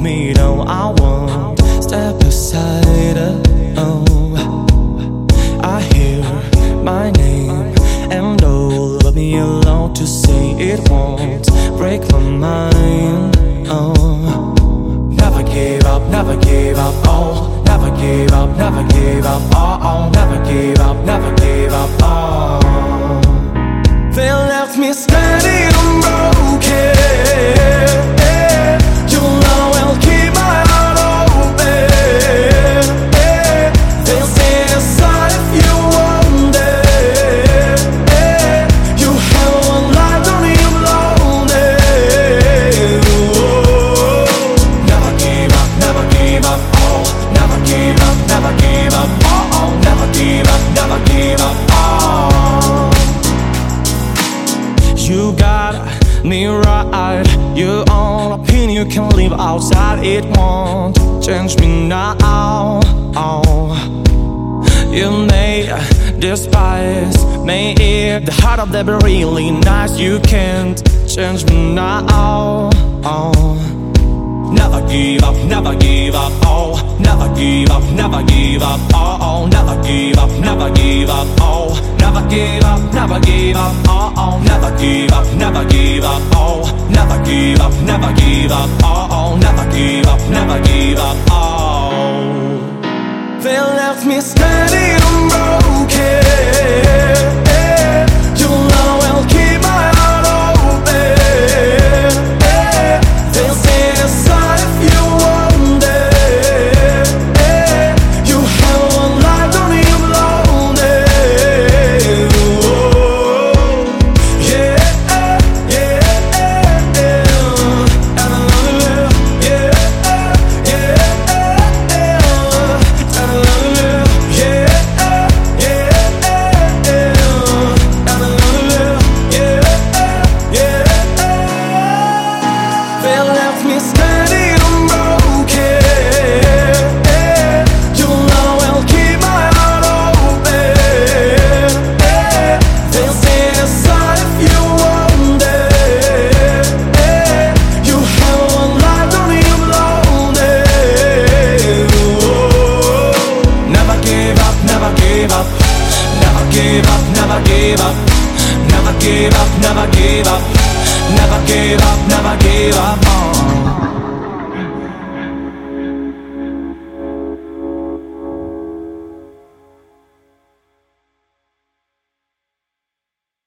me, no, I won't step aside. Oh, I hear my name, and oh, let me alone to say it won't break my mind. Oh, never give up, never give up. Oh, never give up, never give up. Oh, oh never give. Me right. Your own opinion you can live outside. It won't change me now. Oh. You may despise me if the heart of them be really nice. You can't change me now. Oh. Never give up, never give up, oh, never give up, never give up, oh, oh, never give up, never give up, oh, never give up, never give up, oh, oh, never give up, never give up, oh, never give up, never give up, oh, oh, never give up, never give up, oh. They left me standing unbroken. Give up, never give us never give up, never give us never give up, never give up, never give up, never